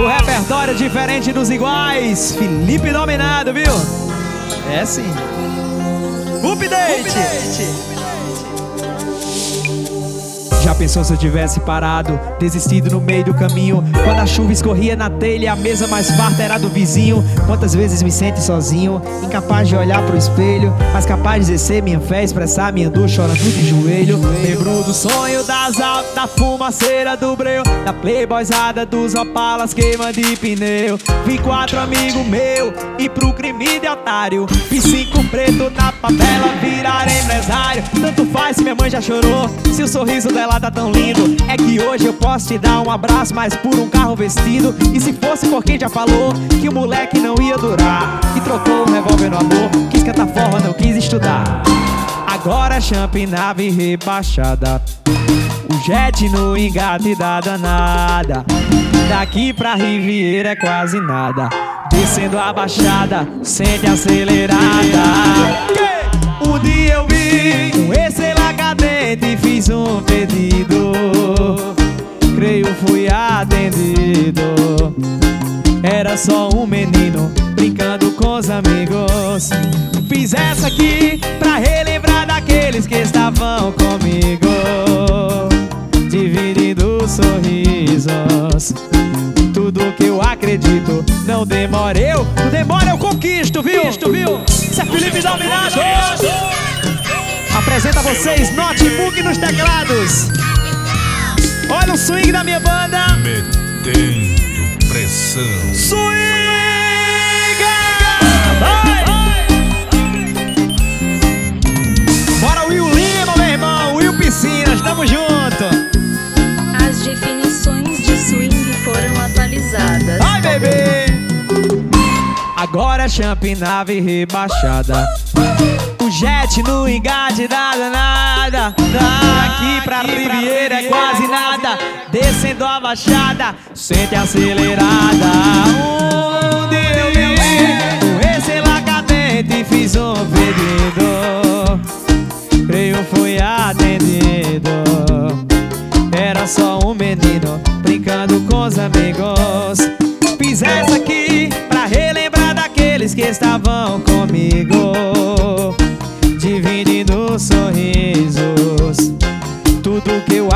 O repertório diferente dos iguais. Felipe dominado, viu? É sim. Update. Update. Já pensou se eu tivesse parado, desistido no meio do caminho? Quando a chuva escorria na telha, a mesa mais farta era do vizinho. Quantas vezes me sente sozinho, incapaz de olhar pro espelho, mas capaz de exercer minha fé, expressar minha dor, chorando de joelho. Lembro do sonho das altas, da fumaceira do breu, da playboyzada dos opalas queima de pneu. Vi quatro amigos meu e pro crime de otário. Vi cinco preto na favela virar empresário. Tanto faz se minha mãe já chorou, se o sorriso dela tá tão lindo. É que hoje eu posso te dar um abraço Mas por um carro vestido. E se fosse por quem já falou Que o moleque não ia durar Que trocou o revólver no amor Quis cantar forma, não quis estudar. Agora champ nave rebaixada. O jet no engate da danada. Daqui pra Riviera é quase nada. Descendo a baixada, sente acelerada. Um dia eu Era só um menino brincando com os amigos Fiz essa aqui pra relembrar daqueles que estavam comigo Dividindo sorrisos Tudo que eu acredito Não demora eu, não demora eu conquisto, viu? viu? Isso é Felipe Dominado! Apresenta vocês Notebook nos teclados. Olha o swing da minha banda. Metendo pressão. Swing! Bora Will Lima, meu irmão. Will Piscinas, tamo junto. As definições de swing foram atualizadas. Ai, bebê. Agora é champ nave rebaixada o jet no engate da danada. Daqui pra Riviera é quase Descendo a baixada, sente acelerada. Onde eu vi esse cadente fiz um pedido. Creio fui atendido. Era só um menino brincando com os amigos. Fiz essa aqui pra relembrar daqueles que estavam comigo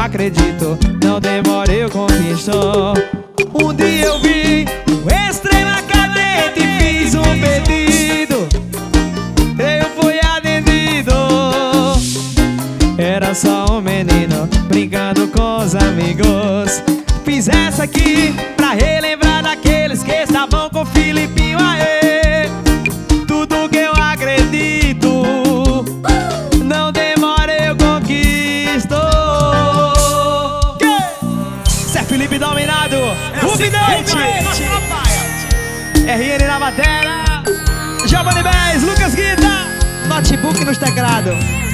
acredito, não demora eu conquisto. Um dia eu vi um estrela cadente e fiz um pedido. Eu fui atendido. Era só um menino brincando com os amigos. Fiz essa aqui pra relembrar Update. RN na bateria. Giovanni Bez, Lucas Guita. Notebook nos teclados.